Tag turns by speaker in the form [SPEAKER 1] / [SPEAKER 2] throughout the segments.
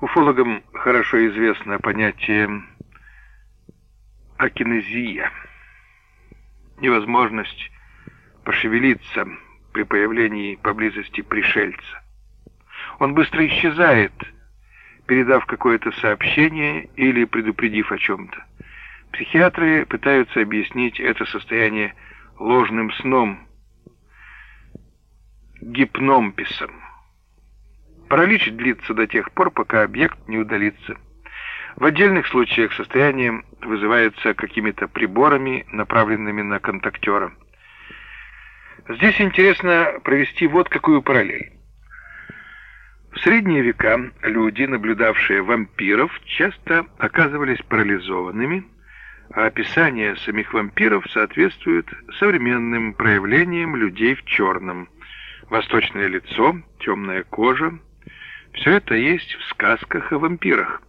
[SPEAKER 1] Уфологам хорошо известно понятие акинезия. Невозможность пошевелиться при появлении поблизости пришельца. Он быстро исчезает, передав какое-то сообщение или предупредив о чем-то. Психиатры пытаются объяснить это состояние ложным сном, гипномписом. Паралич длится до тех пор, пока объект не удалится. В отдельных случаях состояние вызывается какими-то приборами, направленными на контактера. Здесь интересно провести вот какую параллель. В средние века люди, наблюдавшие вампиров, часто оказывались парализованными, а описание самих вампиров соответствует современным проявлениям людей в черном. Восточное лицо, темная кожа – все это есть в сказках о вампирах.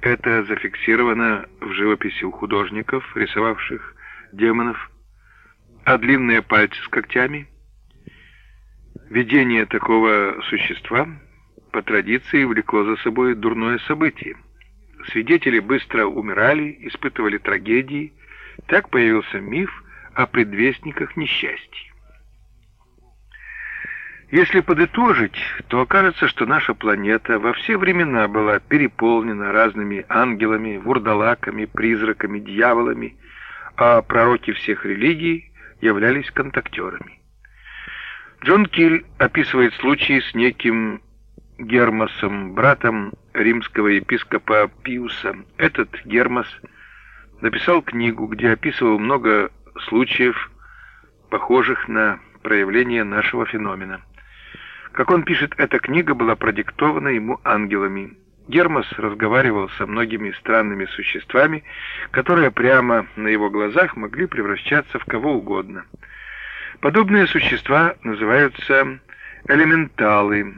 [SPEAKER 1] Это зафиксировано в живописи у художников, рисовавших демонов, а длинные пальцы с когтями. Видение такого существа по традиции влекло за собой дурное событие. Свидетели быстро умирали, испытывали трагедии. Так появился миф о предвестниках несчастья. Если подытожить, то окажется, что наша планета во все времена была переполнена разными ангелами, вурдалаками, призраками, дьяволами, а пророки всех религий являлись контактерами. Джон Киль описывает случай с неким Гермосом, братом римского епископа Пиуса. Этот Гермос написал книгу, где описывал много случаев, похожих на проявление нашего феномена. Как он пишет, эта книга была продиктована ему ангелами. Гермос разговаривал со многими странными существами, которые прямо на его глазах могли превращаться в кого угодно. Подобные существа называются элементалы,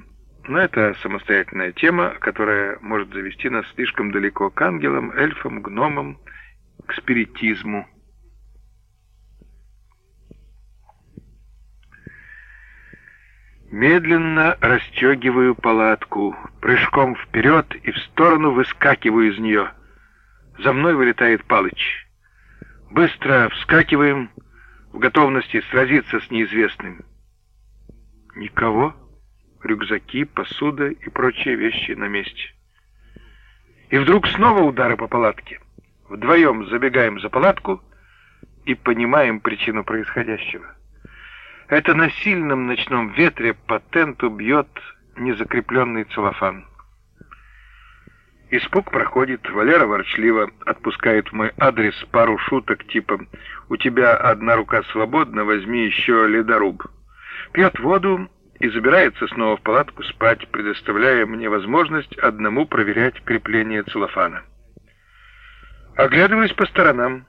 [SPEAKER 1] но это самостоятельная тема, которая может завести нас слишком далеко к ангелам, эльфам, гномам, к спиритизму. Медленно расстегиваю палатку, прыжком вперед и в сторону выскакиваю из нее. За мной вылетает Палыч. Быстро вскакиваем в готовности сразиться с неизвестным. Никого, рюкзаки, посуда и прочие вещи на месте. И вдруг снова удары по палатке. Вдвоем забегаем за палатку и понимаем причину происходящего. Это на сильном ночном ветре по тенту бьет незакрепленный целлофан. Испуг проходит, Валера ворчливо отпускает в мой адрес пару шуток типа «У тебя одна рука свободна, возьми еще ледоруб». Пьет воду и забирается снова в палатку спать, предоставляя мне возможность одному проверять крепление целлофана. Оглядываясь по сторонам,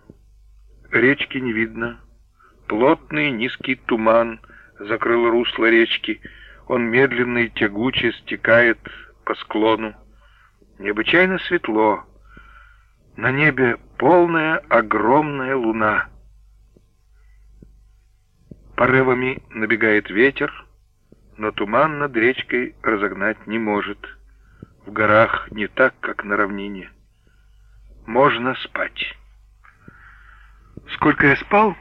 [SPEAKER 1] речки не видно, Плотный низкий туман закрыл русло речки. Он медленно и тягуче стекает по склону. Необычайно светло. На небе полная огромная луна. Порывами набегает ветер, но туман над речкой разогнать не может. В горах не так, как на равнине. Можно спать. Сколько я спал?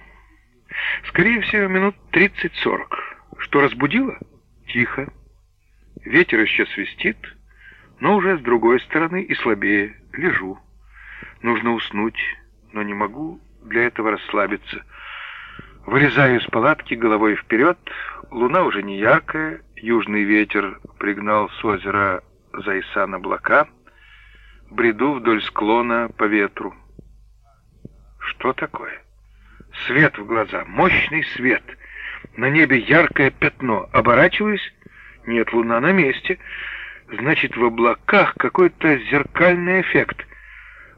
[SPEAKER 1] Скорее всего, минут 30-40. Что разбудило? Тихо. Ветер еще свистит, но уже с другой стороны и слабее. Лежу. Нужно уснуть, но не могу для этого расслабиться. Вылезаю из палатки головой вперед. Луна уже не яркая. Южный ветер пригнал с озера Зайсан облака. Бреду вдоль склона по ветру. Что такое? Свет в глаза, мощный свет. На небе яркое пятно. Оборачиваюсь. Нет, луна на месте. Значит, в облаках какой-то зеркальный эффект.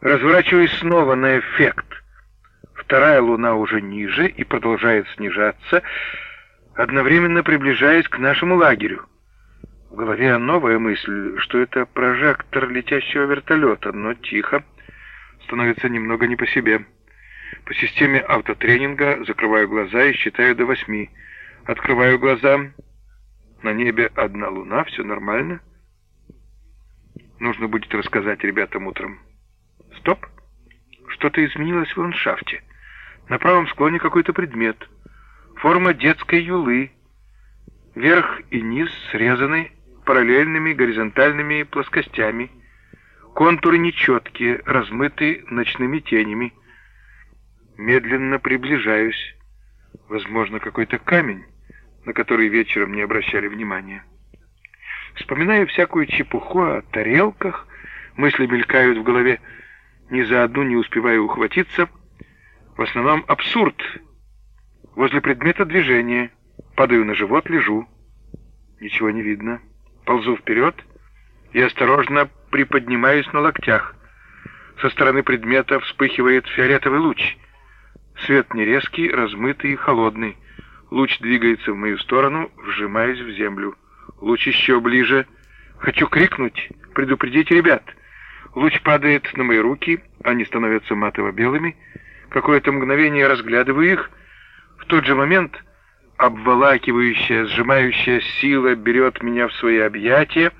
[SPEAKER 1] Разворачиваюсь снова на эффект. Вторая луна уже ниже и продолжает снижаться, одновременно приближаясь к нашему лагерю. В голове новая мысль, что это прожектор летящего вертолета, но тихо. Становится немного не по себе. По системе автотренинга закрываю глаза и считаю до восьми. Открываю глаза. На небе одна луна, все нормально. Нужно будет рассказать ребятам утром. Стоп! Что-то изменилось в ландшафте. На правом склоне какой-то предмет. Форма детской юлы. Верх и низ срезаны параллельными горизонтальными плоскостями. Контуры нечеткие, размыты ночными тенями. Медленно приближаюсь. Возможно, какой-то камень, на который вечером не обращали внимания. Вспоминаю всякую чепуху о тарелках, мысли мелькают в голове, ни за одну не успеваю ухватиться. В основном абсурд. Возле предмета движения. Падаю на живот, лежу. Ничего не видно. Ползу вперед и осторожно приподнимаюсь на локтях. Со стороны предмета вспыхивает фиолетовый луч. Свет не резкий, размытый и холодный. Луч двигается в мою сторону, вжимаясь в землю. Луч еще ближе. Хочу крикнуть, предупредить ребят. Луч падает на мои руки, они становятся матово-белыми. Какое-то мгновение разглядываю их. В тот же момент обволакивающая, сжимающая сила берет меня в свои объятия.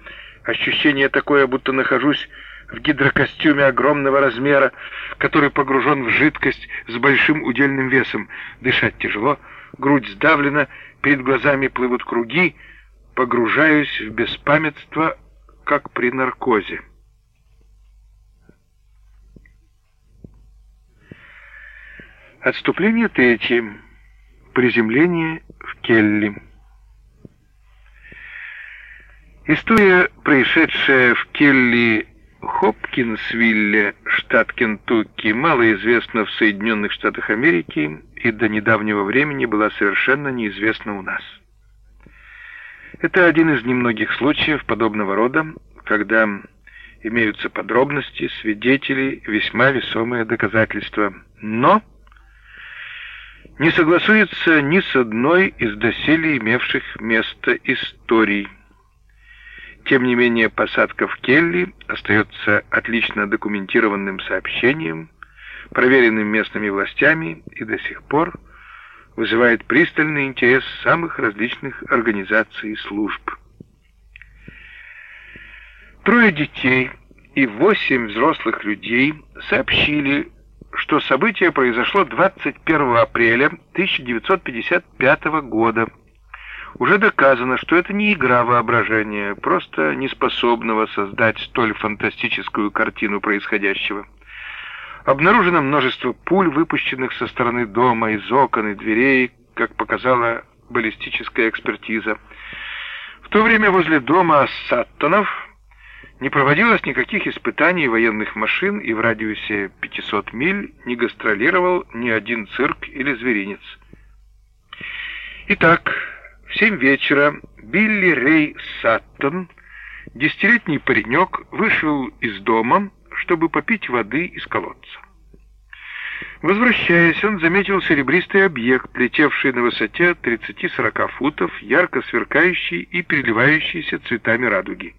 [SPEAKER 1] Ощущение такое, будто нахожусь в гидрокостюме огромного размера, который погружен в жидкость с большим удельным весом. Дышать тяжело, грудь сдавлена, перед глазами плывут круги, погружаюсь в беспамятство, как при наркозе. Отступление третье. Приземление в Келли. История, происшедшая в Келли Хопкинсвилле, штат Кентукки, мало известна в Соединенных Штатах Америки и до недавнего времени была совершенно неизвестна у нас. Это один из немногих случаев подобного рода, когда имеются подробности, свидетели, весьма весомые доказательства. Но не согласуется ни с одной из доселе имевших место историй. Тем не менее, посадка в Келли остается отлично документированным сообщением, проверенным местными властями и до сих пор вызывает пристальный интерес самых различных организаций и служб. Трое детей и восемь взрослых людей сообщили, что событие произошло 21 апреля 1955 года. Уже доказано, что это не игра воображения, просто неспособного создать столь фантастическую картину происходящего. Обнаружено множество пуль, выпущенных со стороны дома, из окон и дверей, как показала баллистическая экспертиза. В то время возле дома Саттонов не проводилось никаких испытаний военных машин, и в радиусе 500 миль не гастролировал ни один цирк или зверинец. Итак, в семь вечера Билли Рей Саттон, десятилетний паренек, вышел из дома, чтобы попить воды из колодца. Возвращаясь, он заметил серебристый объект, летевший на высоте 30-40 футов, ярко сверкающий и переливающийся цветами радуги.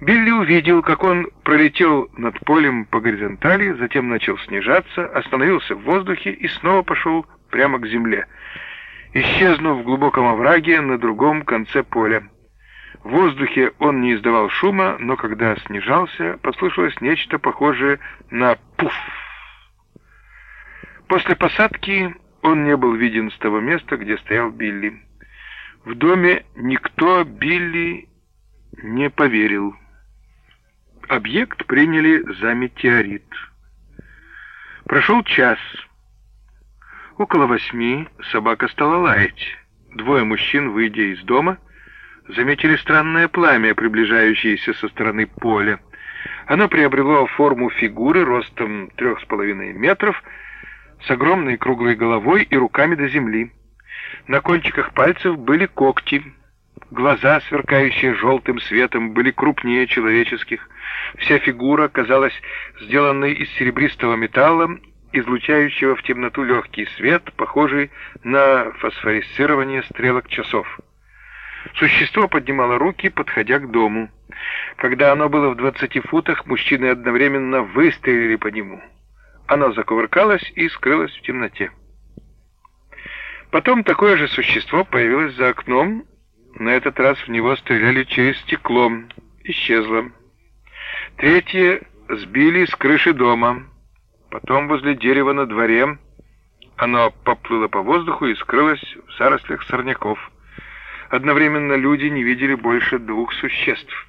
[SPEAKER 1] Билли увидел, как он пролетел над полем по горизонтали, затем начал снижаться, остановился в воздухе и снова пошел прямо к земле, исчезнув в глубоком овраге на другом конце поля. В воздухе он не издавал шума, но когда снижался, послышалось нечто похожее на пуф. После посадки он не был виден с того места, где стоял Билли. В доме никто Билли не поверил. Объект приняли за метеорит. Прошел час. Около восьми собака стала лаять. Двое мужчин, выйдя из дома, заметили странное пламя, приближающееся со стороны поля. Оно приобрело форму фигуры ростом трех с половиной метров, с огромной круглой головой и руками до земли. На кончиках пальцев были когти. Глаза, сверкающие желтым светом, были крупнее человеческих. Вся фигура казалась сделанной из серебристого металла, излучающего в темноту легкий свет, похожий на фосфорисцирование стрелок часов. Существо поднимало руки, подходя к дому. Когда оно было в двадцати футах, мужчины одновременно выстрелили по нему. Оно закувыркалось и скрылось в темноте. Потом такое же существо появилось за окном. На этот раз в него стреляли через стекло. Исчезло. Третье сбили с крыши дома. Потом возле дерева на дворе оно поплыло по воздуху и скрылось в зарослях сорняков. Одновременно люди не видели больше двух существ.